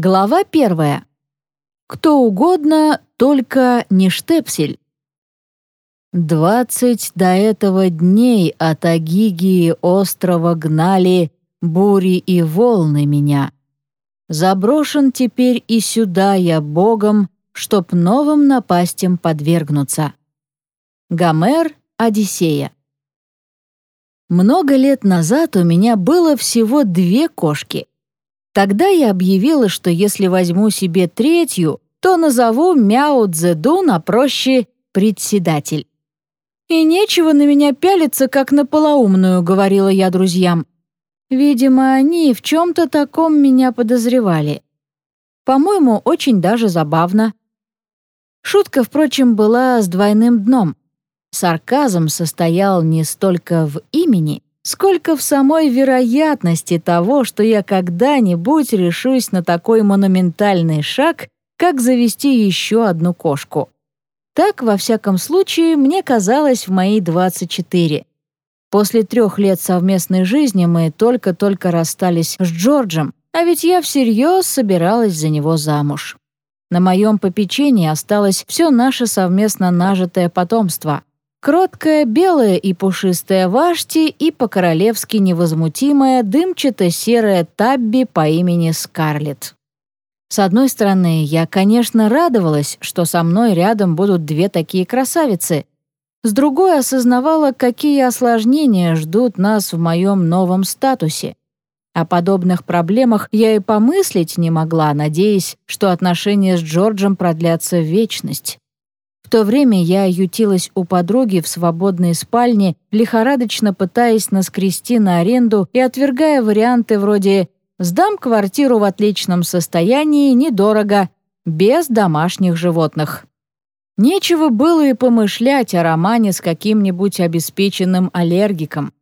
Глава первая. Кто угодно, только не штепсель. Двадцать до этого дней от Агигии острова гнали бури и волны меня. Заброшен теперь и сюда я Богом, чтоб новым напастям подвергнуться. Гомер, Одиссея. Много лет назад у меня было всего две кошки. Тогда я объявила, что если возьму себе третью, то назову Мяо Цзэдун, а проще «председатель». «И нечего на меня пялиться, как на полоумную», — говорила я друзьям. Видимо, они в чем-то таком меня подозревали. По-моему, очень даже забавно. Шутка, впрочем, была с двойным дном. Сарказм состоял не столько в имени, сколько в самой вероятности того, что я когда-нибудь решусь на такой монументальный шаг, как завести еще одну кошку. Так, во всяком случае, мне казалось в мои 24. После трех лет совместной жизни мы только-только расстались с Джорджем, а ведь я всерьез собиралась за него замуж. На моем попечении осталось все наше совместно нажитое потомство. Кроткая, белая и пушистая Вашти и по-королевски невозмутимая дымчато-серая Табби по имени Скарлетт. С одной стороны, я, конечно, радовалась, что со мной рядом будут две такие красавицы, с другой осознавала, какие осложнения ждут нас в моем новом статусе. О подобных проблемах я и помыслить не могла, надеясь, что отношения с Джорджем продлятся в вечность. В то время я ютилась у подруги в свободной спальне, лихорадочно пытаясь наскрести на аренду и отвергая варианты вроде «сдам квартиру в отличном состоянии, недорого, без домашних животных». Нечего было и помышлять о романе с каким-нибудь обеспеченным аллергиком.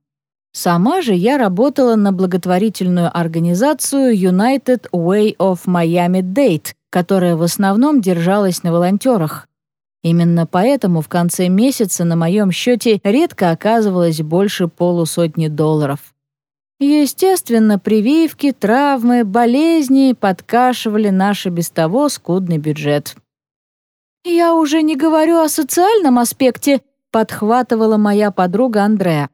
Сама же я работала на благотворительную организацию United Way of Miami Date, которая в основном держалась на волонтерах. Именно поэтому в конце месяца на моем счете редко оказывалось больше полусотни долларов. Естественно, прививки, травмы, болезни подкашивали наш и без того скудный бюджет. «Я уже не говорю о социальном аспекте», — подхватывала моя подруга Андреа.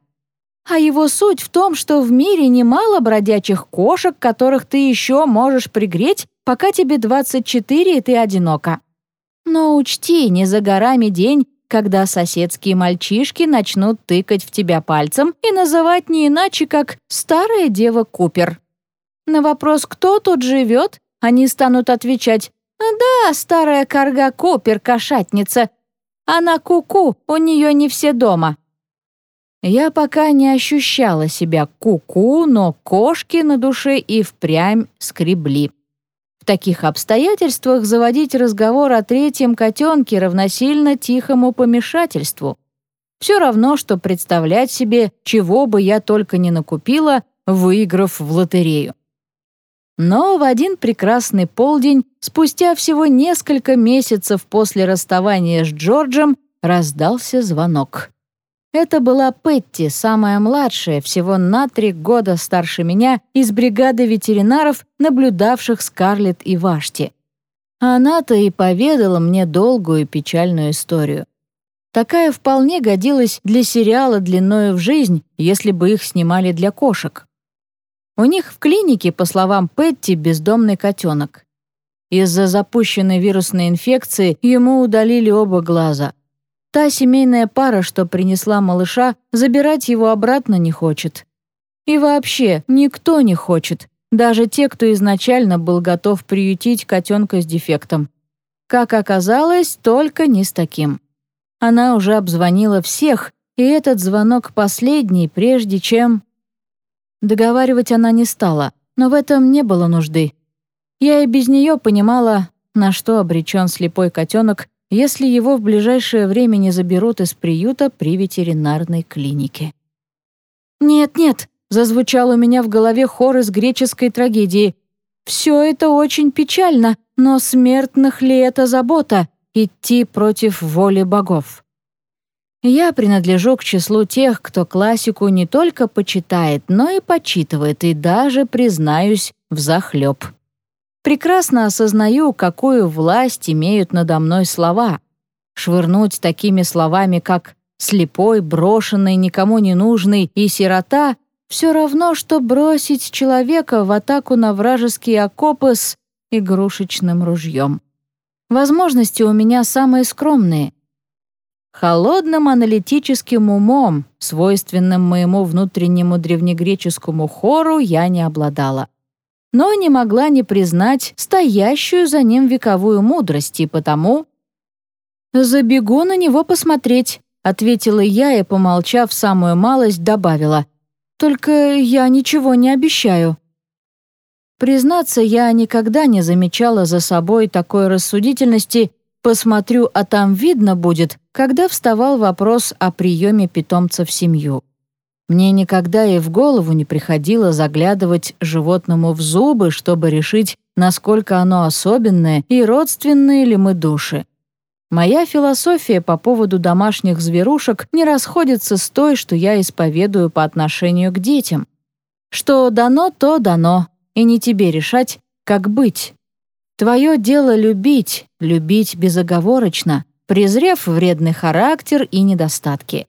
«А его суть в том, что в мире немало бродячих кошек, которых ты еще можешь пригреть, пока тебе 24 и ты одинока. Но учти, не за горами день, когда соседские мальчишки начнут тыкать в тебя пальцем и называть не иначе, как «старая дева Купер». На вопрос «Кто тут живет?» они станут отвечать «Да, старая корга Купер, кошатница. Она куку, -ку, у нее не все дома». Я пока не ощущала себя куку, -ку, но кошки на душе и впрямь скребли. В таких обстоятельствах заводить разговор о третьем котенке равносильно тихому помешательству. Все равно, что представлять себе, чего бы я только не накупила, выиграв в лотерею. Но в один прекрасный полдень, спустя всего несколько месяцев после расставания с Джорджем, раздался звонок. Это была Петти, самая младшая, всего на три года старше меня, из бригады ветеринаров, наблюдавших Скарлетт и Вашти. Она-то и поведала мне долгую и печальную историю. Такая вполне годилась для сериала длиною в жизнь, если бы их снимали для кошек. У них в клинике, по словам Петти, бездомный котенок. Из-за запущенной вирусной инфекции ему удалили оба глаза — Та семейная пара, что принесла малыша, забирать его обратно не хочет. И вообще, никто не хочет, даже те, кто изначально был готов приютить котенка с дефектом. Как оказалось, только не с таким. Она уже обзвонила всех, и этот звонок последний, прежде чем... Договаривать она не стала, но в этом не было нужды. Я и без нее понимала, на что обречен слепой котенок, если его в ближайшее время не заберут из приюта при ветеринарной клинике. «Нет-нет», — зазвучал у меня в голове хор из греческой трагедии. «Все это очень печально, но смертных ли это забота — идти против воли богов?» Я принадлежу к числу тех, кто классику не только почитает, но и почитывает, и даже, признаюсь, взахлеб. Прекрасно осознаю, какую власть имеют надо мной слова. Швырнуть такими словами, как «слепой», «брошенный», «никому не нужный» и «сирота» все равно, что бросить человека в атаку на вражеские окопы с игрушечным ружьем. Возможности у меня самые скромные. Холодным аналитическим умом, свойственным моему внутреннему древнегреческому хору, я не обладала. Но не могла не признать стоящую за ним вековую мудрость, и потому... «Забегу на него посмотреть», — ответила я и, помолчав самую малость, добавила. «Только я ничего не обещаю». Признаться, я никогда не замечала за собой такой рассудительности «посмотрю, а там видно будет», когда вставал вопрос о приеме питомца в семью. Мне никогда и в голову не приходило заглядывать животному в зубы, чтобы решить, насколько оно особенное и родственные ли мы души. Моя философия по поводу домашних зверушек не расходится с той, что я исповедую по отношению к детям. Что дано, то дано, и не тебе решать, как быть. Твое дело любить, любить безоговорочно, презрев вредный характер и недостатки.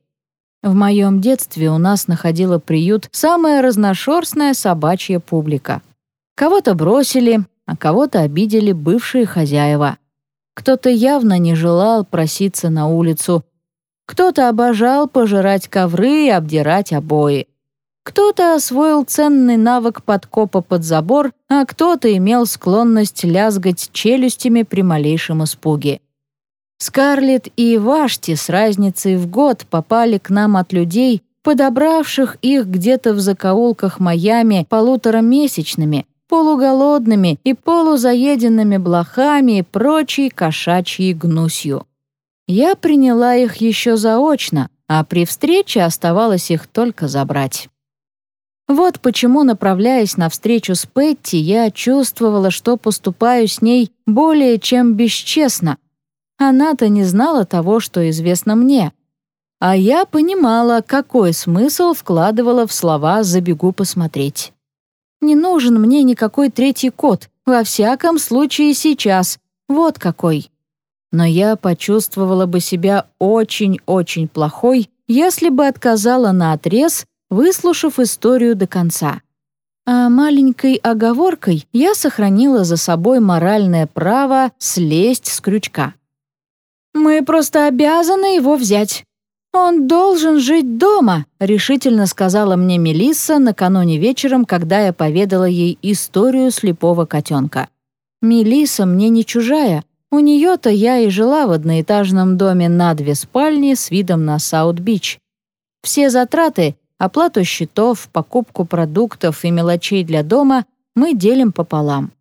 В моем детстве у нас находила приют самая разношерстная собачья публика. Кого-то бросили, а кого-то обидели бывшие хозяева. Кто-то явно не желал проситься на улицу, кто-то обожал пожирать ковры и обдирать обои. Кто-то освоил ценный навык подкопа под забор, а кто-то имел склонность лязгать челюстями при малейшем испуге. Скарлетт и Вашти с разницей в год попали к нам от людей, подобравших их где-то в закоулках Майами полуторамесячными, полуголодными и полузаеденными блохами и прочей кошачьей гнусью. Я приняла их еще заочно, а при встрече оставалось их только забрать. Вот почему, направляясь на встречу с Петти, я чувствовала, что поступаю с ней более чем бесчестно. Она-то не знала того, что известно мне. А я понимала, какой смысл вкладывала в слова «забегу посмотреть». Не нужен мне никакой третий код, во всяком случае сейчас. Вот какой. Но я почувствовала бы себя очень-очень плохой, если бы отказала на отрез выслушав историю до конца. А маленькой оговоркой я сохранила за собой моральное право слезть с крючка. «Мы просто обязаны его взять. Он должен жить дома», — решительно сказала мне Мелисса накануне вечером, когда я поведала ей историю слепого котенка. Мелисса мне не чужая. У нее-то я и жила в одноэтажном доме на две спальни с видом на Саут-Бич. Все затраты Оплату счетов, покупку продуктов и мелочей для дома мы делим пополам.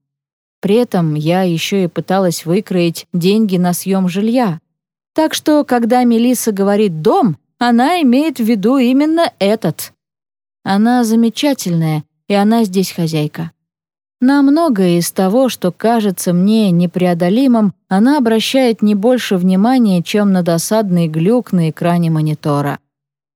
При этом я еще и пыталась выкроить деньги на съем жилья. Так что, когда Мелиса говорит «дом», она имеет в виду именно этот. Она замечательная, и она здесь хозяйка. На многое из того, что кажется мне непреодолимым, она обращает не больше внимания, чем на досадный глюк на экране монитора.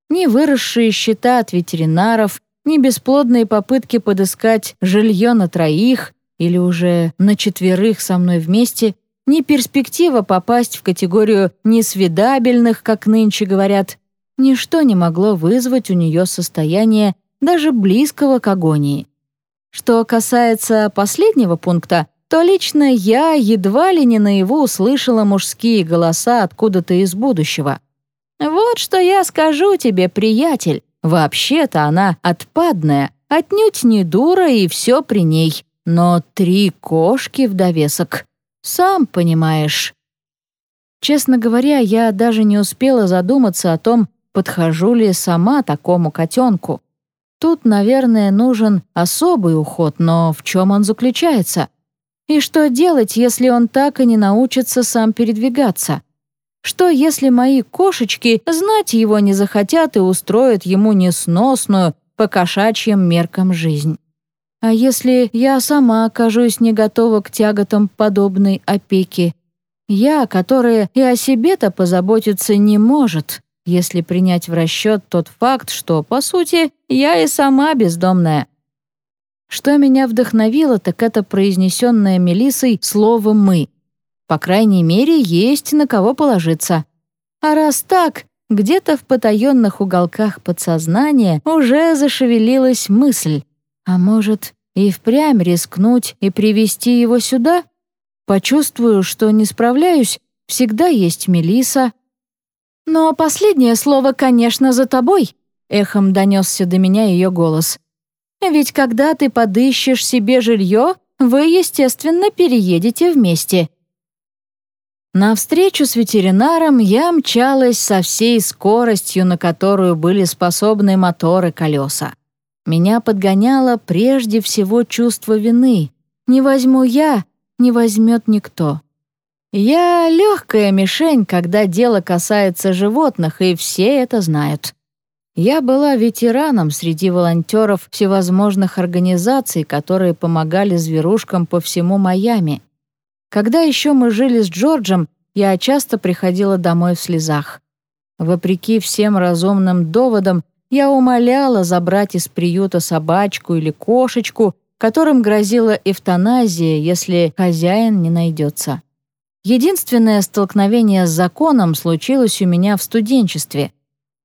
Ни выросшие счета от ветеринаров, ни бесплодные попытки подыскать жилье на троих или уже на четверых со мной вместе, ни перспектива попасть в категорию несвидабельных, как нынче говорят, ничто не могло вызвать у нее состояние даже близкого к агонии. Что касается последнего пункта, то лично я едва ли не наяву услышала мужские голоса откуда-то из будущего — «Вот что я скажу тебе, приятель. Вообще-то она отпадная, отнюдь не дура и все при ней. Но три кошки в довесок. Сам понимаешь». Честно говоря, я даже не успела задуматься о том, подхожу ли сама такому котенку. Тут, наверное, нужен особый уход, но в чем он заключается? И что делать, если он так и не научится сам передвигаться? Что, если мои кошечки знать его не захотят и устроят ему несносную, по кошачьим меркам жизнь? А если я сама окажусь не готова к тяготам подобной опеки? Я, которая и о себе-то позаботиться не может, если принять в расчет тот факт, что, по сути, я и сама бездомная. Что меня вдохновило, так это произнесенное Мелиссой слово «мы». По крайней мере, есть на кого положиться. А раз так, где-то в потаенных уголках подсознания уже зашевелилась мысль. А может, и впрямь рискнуть и привести его сюда? Почувствую, что не справляюсь, всегда есть Мелиса. Но последнее слово, конечно, за тобой, эхом донесся до меня ее голос. Ведь когда ты подыщешь себе жилье, вы, естественно, переедете вместе. На встречу с ветеринаром я мчалась со всей скоростью, на которую были способны моторы колеса. Меня подгоняло прежде всего чувство вины. Не возьму я, не возьмет никто. Я легкая мишень, когда дело касается животных, и все это знают. Я была ветераном среди волонтеров всевозможных организаций, которые помогали зверушкам по всему Майами. Когда еще мы жили с Джорджем, я часто приходила домой в слезах. Вопреки всем разумным доводам, я умоляла забрать из приюта собачку или кошечку, которым грозила эвтаназия, если хозяин не найдется. Единственное столкновение с законом случилось у меня в студенчестве.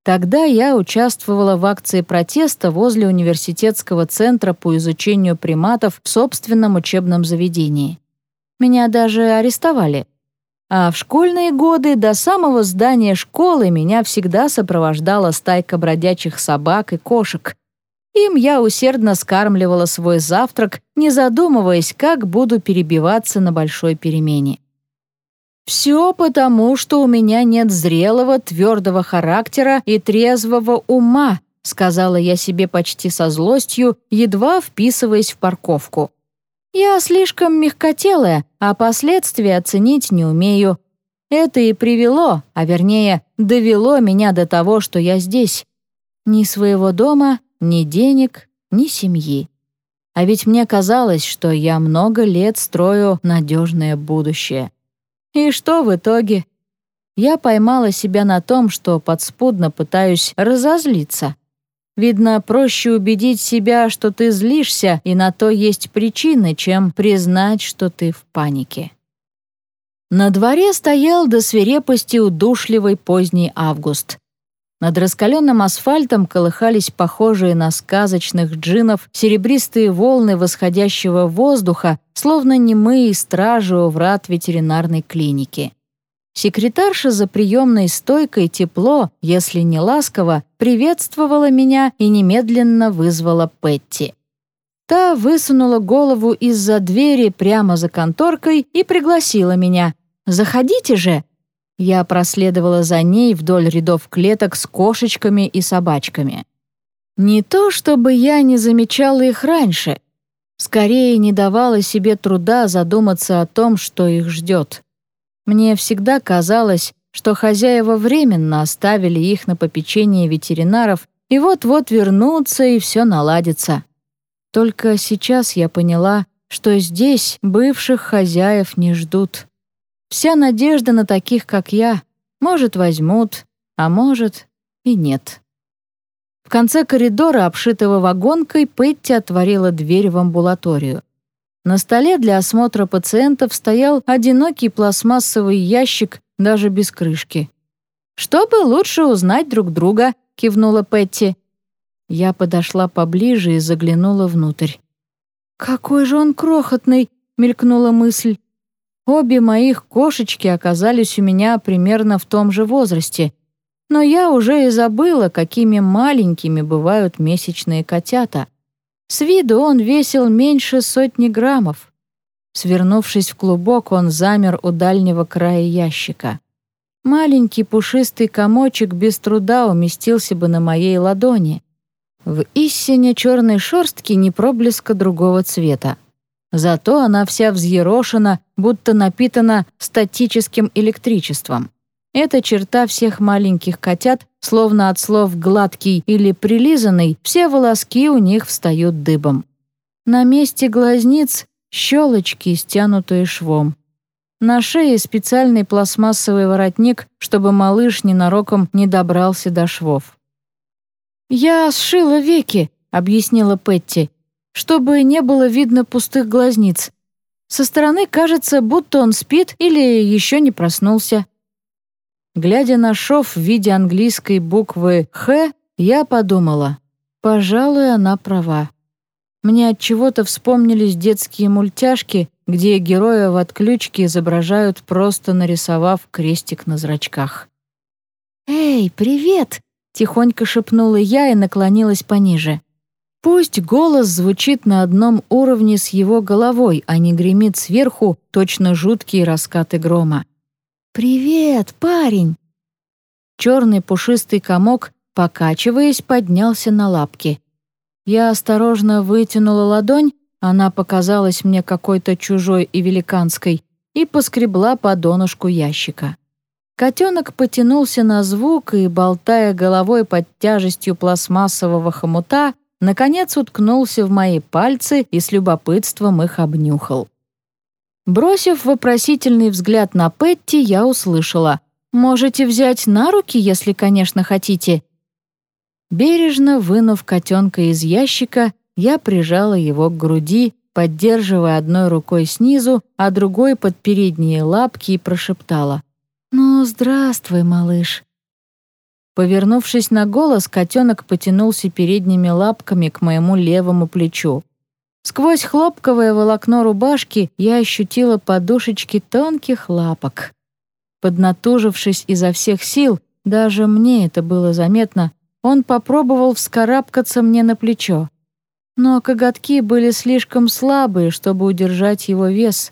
Тогда я участвовала в акции протеста возле университетского центра по изучению приматов в собственном учебном заведении. Меня даже арестовали. А в школьные годы до самого здания школы меня всегда сопровождала стайка бродячих собак и кошек. Им я усердно скармливала свой завтрак, не задумываясь, как буду перебиваться на большой перемене. Все потому, что у меня нет зрелого, твердого характера и трезвого ума, сказала я себе почти со злостью, едва вписываясь в парковку. Я слишком мягкотелая, а последствия оценить не умею. Это и привело, а вернее, довело меня до того, что я здесь. Ни своего дома, ни денег, ни семьи. А ведь мне казалось, что я много лет строю надежное будущее. И что в итоге? Я поймала себя на том, что подспудно пытаюсь разозлиться. Видно, проще убедить себя, что ты злишься, и на то есть причины, чем признать, что ты в панике. На дворе стоял до свирепости удушливый поздний август. Над раскаленным асфальтом колыхались похожие на сказочных джинов серебристые волны восходящего воздуха, словно немые стражи у врат ветеринарной клиники. Секретарша за приемной стойкой тепло, если не ласково, приветствовала меня и немедленно вызвала Петти. Та высунула голову из-за двери прямо за конторкой и пригласила меня. «Заходите же!» Я проследовала за ней вдоль рядов клеток с кошечками и собачками. Не то чтобы я не замечала их раньше, скорее не давала себе труда задуматься о том, что их ждет. Мне всегда казалось, что хозяева временно оставили их на попечение ветеринаров и вот-вот вернутся и все наладится. Только сейчас я поняла, что здесь бывших хозяев не ждут. Вся надежда на таких, как я. Может, возьмут, а может и нет. В конце коридора, обшитого вагонкой, Петти отворила дверь в амбулаторию. На столе для осмотра пациентов стоял одинокий пластмассовый ящик, даже без крышки. «Чтобы лучше узнать друг друга», — кивнула Петти. Я подошла поближе и заглянула внутрь. «Какой же он крохотный!» — мелькнула мысль. Обе моих кошечки оказались у меня примерно в том же возрасте, но я уже и забыла, какими маленькими бывают месячные котята. С виду он весил меньше сотни граммов. Свернувшись в клубок, он замер у дальнего края ящика. Маленький пушистый комочек без труда уместился бы на моей ладони. В истине черной шерстки не проблеска другого цвета. Зато она вся взъерошена, будто напитана статическим электричеством. Эта черта всех маленьких котят, словно от слов «гладкий» или «прилизанный», все волоски у них встают дыбом. На месте глазниц — щелочки, стянутые швом. На шее специальный пластмассовый воротник, чтобы малыш ненароком не добрался до швов. «Я сшила веки», — объяснила Петти. чтобы не было видно пустых глазниц. Со стороны кажется, будто он спит или еще не проснулся. Глядя на шов в виде английской буквы «Х», я подумала, пожалуй, она права. Мне от чего-то вспомнились детские мультяшки, где героя в отключке изображают, просто нарисовав крестик на зрачках. «Эй, привет!» — тихонько шепнула я и наклонилась пониже. Пусть голос звучит на одном уровне с его головой, а не гремит сверху точно жуткие раскаты грома. «Привет, парень!» Черный пушистый комок, покачиваясь, поднялся на лапки. Я осторожно вытянула ладонь, она показалась мне какой-то чужой и великанской, и поскребла по донышку ящика. Котенок потянулся на звук и, болтая головой под тяжестью пластмассового хомута, наконец уткнулся в мои пальцы и с любопытством их обнюхал. Бросив вопросительный взгляд на Петти, я услышала «Можете взять на руки, если, конечно, хотите». Бережно вынув котенка из ящика, я прижала его к груди, поддерживая одной рукой снизу, а другой под передние лапки и прошептала «Ну, здравствуй, малыш». Повернувшись на голос, котенок потянулся передними лапками к моему левому плечу. Сквозь хлопковое волокно рубашки я ощутила подушечки тонких лапок. Поднатужившись изо всех сил, даже мне это было заметно, он попробовал вскарабкаться мне на плечо. Но коготки были слишком слабые, чтобы удержать его вес.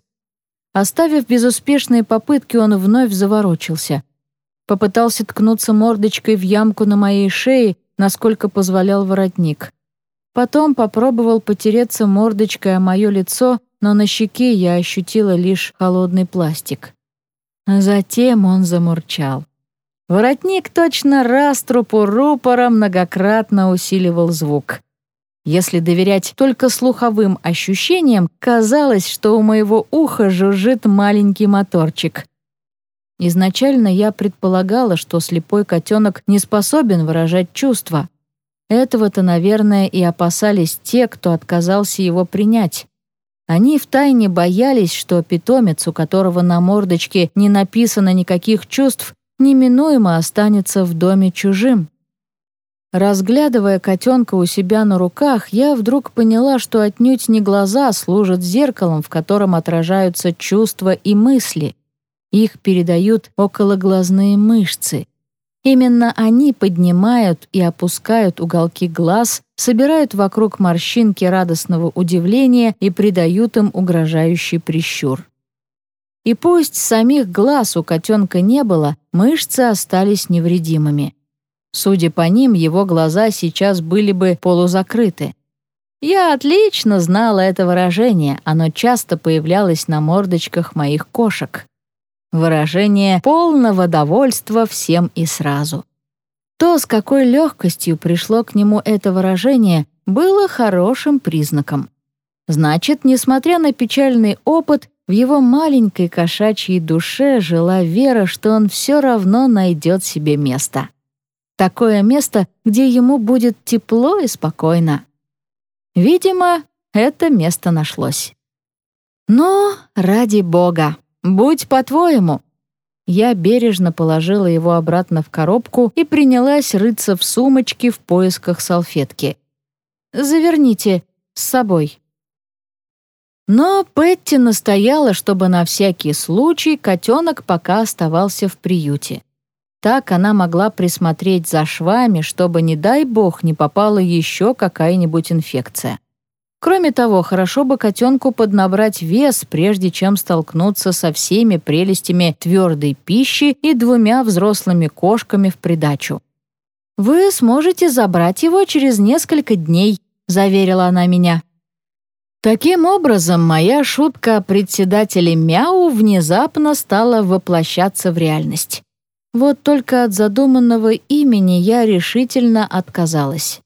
Оставив безуспешные попытки, он вновь заворочился попытался ткнуться мордочкой в ямку на моей шее, насколько позволял воротник. Потом попробовал потереться мордочкой о мое лицо, но на щеке я ощутила лишь холодный пластик. Затем он замурчал. Воротник точно раструпу рупора многократно усиливал звук. Если доверять только слуховым ощущениям, казалось, что у моего уха жужжит маленький моторчик. Изначально я предполагала, что слепой котенок не способен выражать чувства. Этого-то, наверное, и опасались те, кто отказался его принять. Они втайне боялись, что питомец, у которого на мордочке не написано никаких чувств, неминуемо останется в доме чужим. Разглядывая котенка у себя на руках, я вдруг поняла, что отнюдь не глаза служат зеркалом, в котором отражаются чувства и мысли. Их передают окологлазные мышцы. Именно они поднимают и опускают уголки глаз, собирают вокруг морщинки радостного удивления и придают им угрожающий прищур. И пусть самих глаз у котенка не было, мышцы остались невредимыми. Судя по ним, его глаза сейчас были бы полузакрыты. Я отлично знала это выражение, оно часто появлялось на мордочках моих кошек. Выражение полного довольства всем и сразу. То, с какой легкостью пришло к нему это выражение, было хорошим признаком. Значит, несмотря на печальный опыт, в его маленькой кошачьей душе жила вера, что он все равно найдет себе место. Такое место, где ему будет тепло и спокойно. Видимо, это место нашлось. Но ради бога, «Будь по-твоему». Я бережно положила его обратно в коробку и принялась рыться в сумочке в поисках салфетки. «Заверните с собой». Но Петти настояла, чтобы на всякий случай котенок пока оставался в приюте. Так она могла присмотреть за швами, чтобы, не дай бог, не попала еще какая-нибудь инфекция. Кроме того, хорошо бы котенку поднабрать вес, прежде чем столкнуться со всеми прелестями твердой пищи и двумя взрослыми кошками в придачу. «Вы сможете забрать его через несколько дней», — заверила она меня. Таким образом, моя шутка о председателе Мяу внезапно стала воплощаться в реальность. Вот только от задуманного имени я решительно отказалась.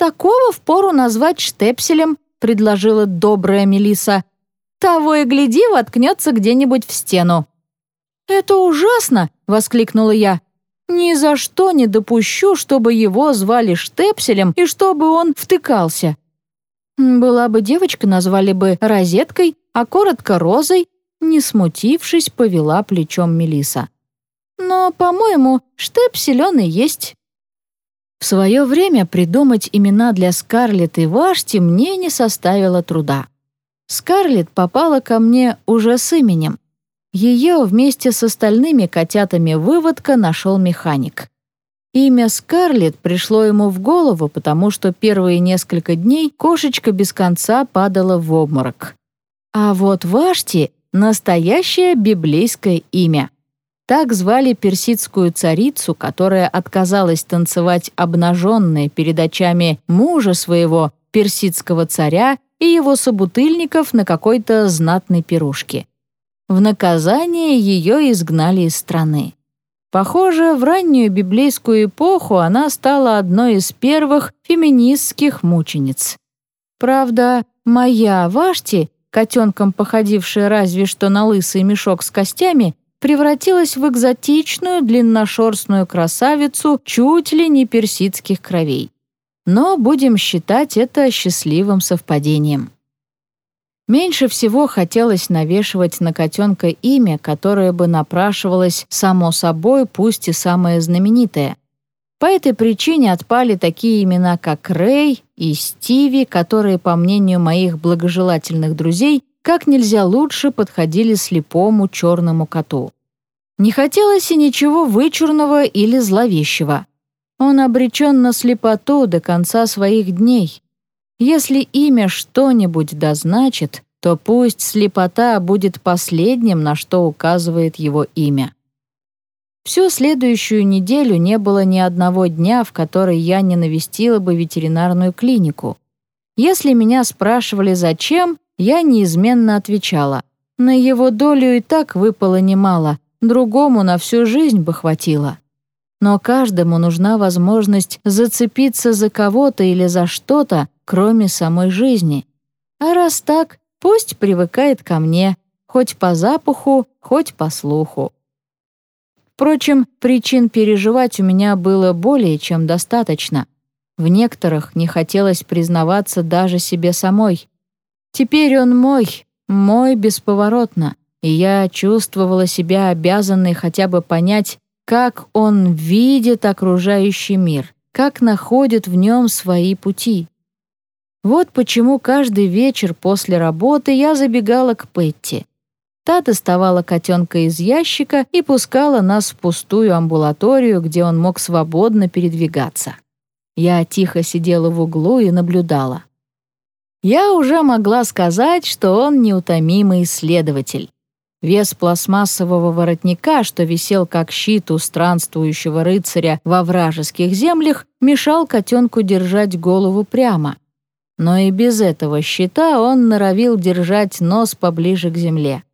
«Такого впору назвать штепселем», — предложила добрая Мелиса. «Того и гляди, воткнется где-нибудь в стену». «Это ужасно!» — воскликнула я. «Ни за что не допущу, чтобы его звали штепселем и чтобы он втыкался». Была бы девочка, назвали бы Розеткой, а коротко Розой, не смутившись, повела плечом Мелиса. Но, по-моему, штепсель он и есть. В свое время придумать имена для Скарлетт и Вашти мне не составило труда. Скарлетт попала ко мне уже с именем. Ее вместе с остальными котятами выводка нашел механик. Имя Скарлетт пришло ему в голову, потому что первые несколько дней кошечка без конца падала в обморок. А вот Вашти — настоящее библейское имя. Так звали персидскую царицу, которая отказалась танцевать обнаженная перед очами мужа своего, персидского царя, и его собутыльников на какой-то знатной пирушке. В наказание ее изгнали из страны. Похоже, в раннюю библейскую эпоху она стала одной из первых феминистских мучениц. Правда, моя Вашти, котенком походившая разве что на лысый мешок с костями, превратилась в экзотичную длинношерстную красавицу чуть ли не персидских кровей. Но будем считать это счастливым совпадением. Меньше всего хотелось навешивать на котенка имя, которое бы напрашивалось само собой, пусть и самое знаменитое. По этой причине отпали такие имена, как Рэй и Стиви, которые, по мнению моих благожелательных друзей, как нельзя лучше подходили слепому черному коту. Не хотелось и ничего вычурного или зловещего. Он обречен на слепоту до конца своих дней. Если имя что-нибудь дозначит, то пусть слепота будет последним, на что указывает его имя. Всю следующую неделю не было ни одного дня, в который я не навестила бы ветеринарную клинику. Если меня спрашивали «зачем?», я неизменно отвечала. На его долю и так выпало немало, другому на всю жизнь бы хватило. Но каждому нужна возможность зацепиться за кого-то или за что-то, кроме самой жизни. А раз так, пусть привыкает ко мне, хоть по запаху, хоть по слуху. Впрочем, причин переживать у меня было более чем достаточно. В некоторых не хотелось признаваться даже себе самой. Теперь он мой, мой бесповоротно, и я чувствовала себя обязанной хотя бы понять, как он видит окружающий мир, как находит в нем свои пути. Вот почему каждый вечер после работы я забегала к Петти. Та доставала котенка из ящика и пускала нас в пустую амбулаторию, где он мог свободно передвигаться. Я тихо сидела в углу и наблюдала. Я уже могла сказать, что он неутомимый исследователь. Вес пластмассового воротника, что висел как щит у странствующего рыцаря во вражеских землях, мешал котенку держать голову прямо. Но и без этого щита он норовил держать нос поближе к земле.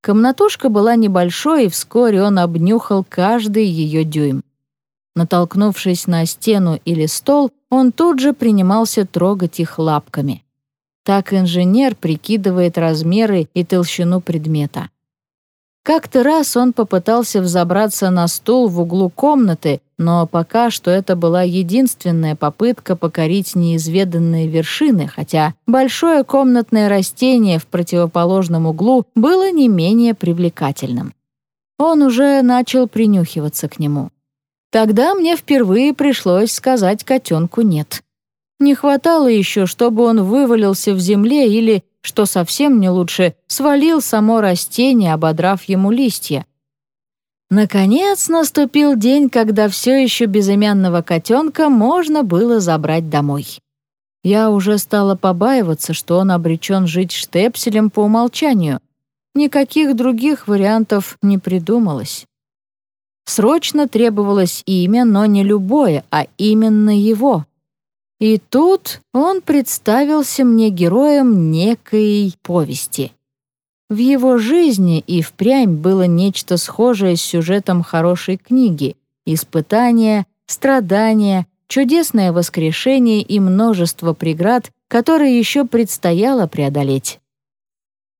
Комнатушка была небольшой, и вскоре он обнюхал каждый ее дюйм. Натолкнувшись на стену или стол, он тут же принимался трогать их лапками. Так инженер прикидывает размеры и толщину предмета. Как-то раз он попытался взобраться на стул в углу комнаты, но пока что это была единственная попытка покорить неизведанные вершины, хотя большое комнатное растение в противоположном углу было не менее привлекательным. Он уже начал принюхиваться к нему. Тогда мне впервые пришлось сказать котенку «нет». Не хватало еще, чтобы он вывалился в земле или что совсем не лучше, свалил само растение, ободрав ему листья. Наконец наступил день, когда все еще безымянного котенка можно было забрать домой. Я уже стала побаиваться, что он обречен жить штепселем по умолчанию. Никаких других вариантов не придумалось. Срочно требовалось имя, но не любое, а именно его. И тут он представился мне героем некой повести. В его жизни и впрямь было нечто схожее с сюжетом хорошей книги — испытания, страдания, чудесное воскрешение и множество преград, которые еще предстояло преодолеть.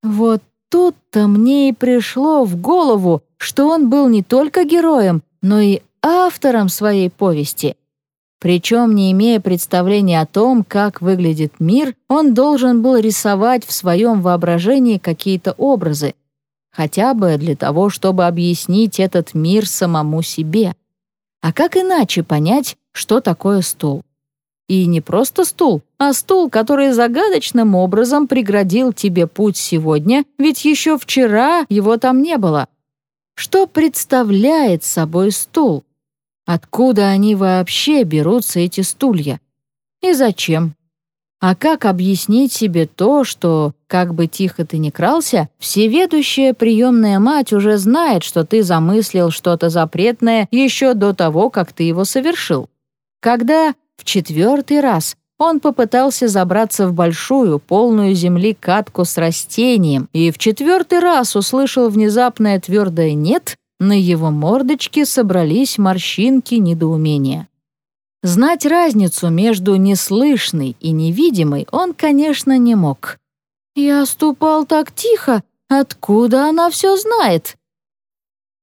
Вот тут-то мне и пришло в голову, что он был не только героем, но и автором своей повести. Причем, не имея представления о том, как выглядит мир, он должен был рисовать в своем воображении какие-то образы, хотя бы для того, чтобы объяснить этот мир самому себе. А как иначе понять, что такое стул? И не просто стул, а стул, который загадочным образом преградил тебе путь сегодня, ведь еще вчера его там не было. Что представляет собой стул? Откуда они вообще берутся, эти стулья? И зачем? А как объяснить себе то, что, как бы тихо ты ни крался, всеведущая приемная мать уже знает, что ты замыслил что-то запретное еще до того, как ты его совершил? Когда в четвертый раз он попытался забраться в большую, полную земли катку с растением и в четвертый раз услышал внезапное твердое «нет», на его мордочке собрались морщинки недоумения. Знать разницу между неслышной и невидимой он, конечно, не мог. «Я ступал так тихо, откуда она все знает?»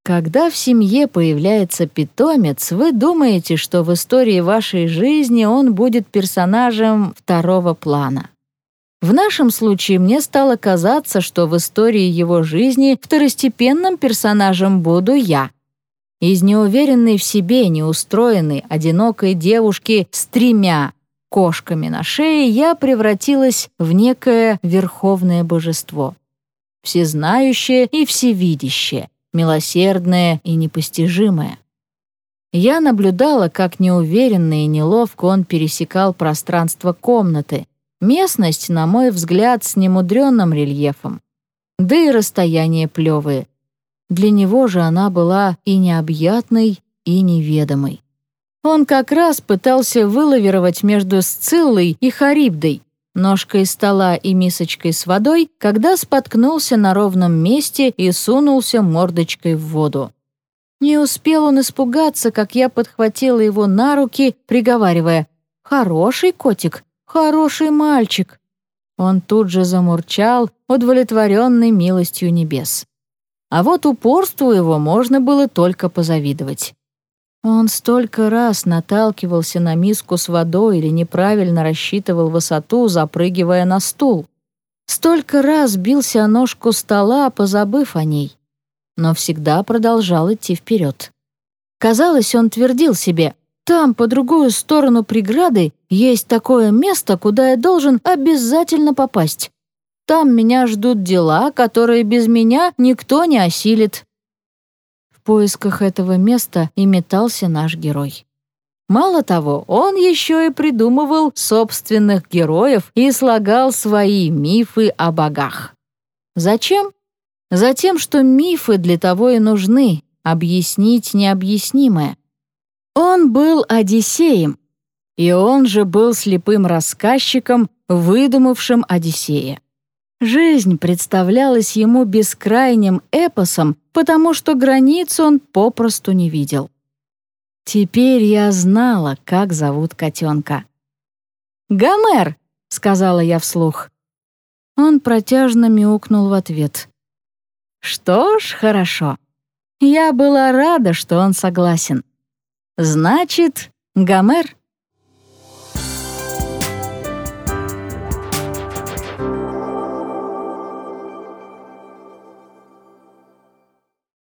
Когда в семье появляется питомец, вы думаете, что в истории вашей жизни он будет персонажем второго плана. В нашем случае мне стало казаться, что в истории его жизни второстепенным персонажем буду я. Из неуверенной в себе, неустроенной, одинокой девушки с тремя кошками на шее я превратилась в некое верховное божество. Всезнающее и всевидящее — милосердное и непостижимое. Я наблюдала, как неуверенно и неловко он пересекал пространство комнаты, местность, на мой взгляд, с немудренным рельефом. Да и расстояние плевые. Для него же она была и необъятной, и неведомой. Он как раз пытался вылавировать между Сциллой и Харибдой, ножкой стола и мисочкой с водой, когда споткнулся на ровном месте и сунулся мордочкой в воду. Не успел он испугаться, как я подхватила его на руки, приговаривая «Хороший котик, хороший мальчик». Он тут же замурчал, удовлетворенный милостью небес. А вот упорству его можно было только позавидовать. Он столько раз наталкивался на миску с водой или неправильно рассчитывал высоту, запрыгивая на стул. Столько раз бился о ножку стола, позабыв о ней. Но всегда продолжал идти вперед. Казалось, он твердил себе, «Там, по другую сторону преграды, есть такое место, куда я должен обязательно попасть. Там меня ждут дела, которые без меня никто не осилит поисках этого места и метался наш герой. Мало того, он еще и придумывал собственных героев и слагал свои мифы о богах. Зачем? Затем, что мифы для того и нужны — объяснить необъяснимое. Он был Одиссеем, и он же был слепым рассказчиком, выдумавшим Одиссея. Жизнь представлялась ему бескрайним эпосом, потому что границ он попросту не видел. Теперь я знала, как зовут котенка. «Гомер!» — сказала я вслух. Он протяжно мяукнул в ответ. «Что ж, хорошо. Я была рада, что он согласен. Значит, Гомер?»